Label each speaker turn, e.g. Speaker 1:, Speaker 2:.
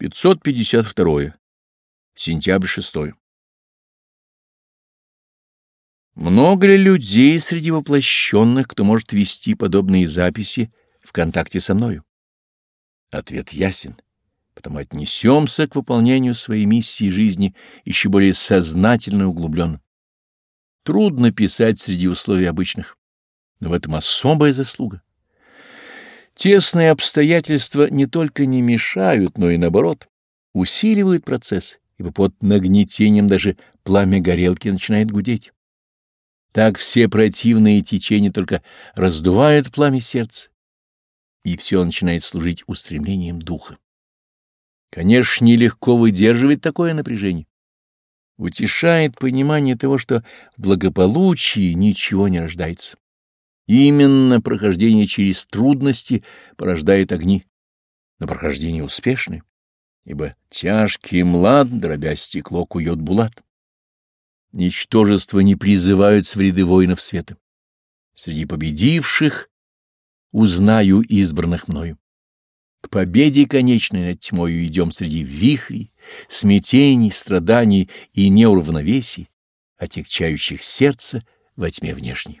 Speaker 1: 552. Сентябрь 6. Много ли людей среди воплощенных, кто может вести подобные записи в контакте со мною? Ответ ясен, потому отнесемся к выполнению своей миссии жизни еще более сознательно и углубленно. Трудно писать среди условий обычных, но в этом особая заслуга. Тесные обстоятельства не только не мешают, но и наоборот, усиливают процесс, ибо под нагнетением даже пламя горелки начинает гудеть. Так все противные течения только раздувают пламя сердца, и все начинает служить устремлением духа. Конечно, нелегко выдерживать такое напряжение. Утешает понимание того, что в благополучии ничего не рождается. Именно прохождение через трудности порождает огни, но прохождение успешное, ибо тяжкий млад, дробя стекло, кует булат. Ничтожества не призываются в ряды воинов света. Среди победивших узнаю избранных мною. К победе конечной над тьмою идем среди вихрей, смятений, страданий и неуравновесий, отягчающих сердце во тьме внешней.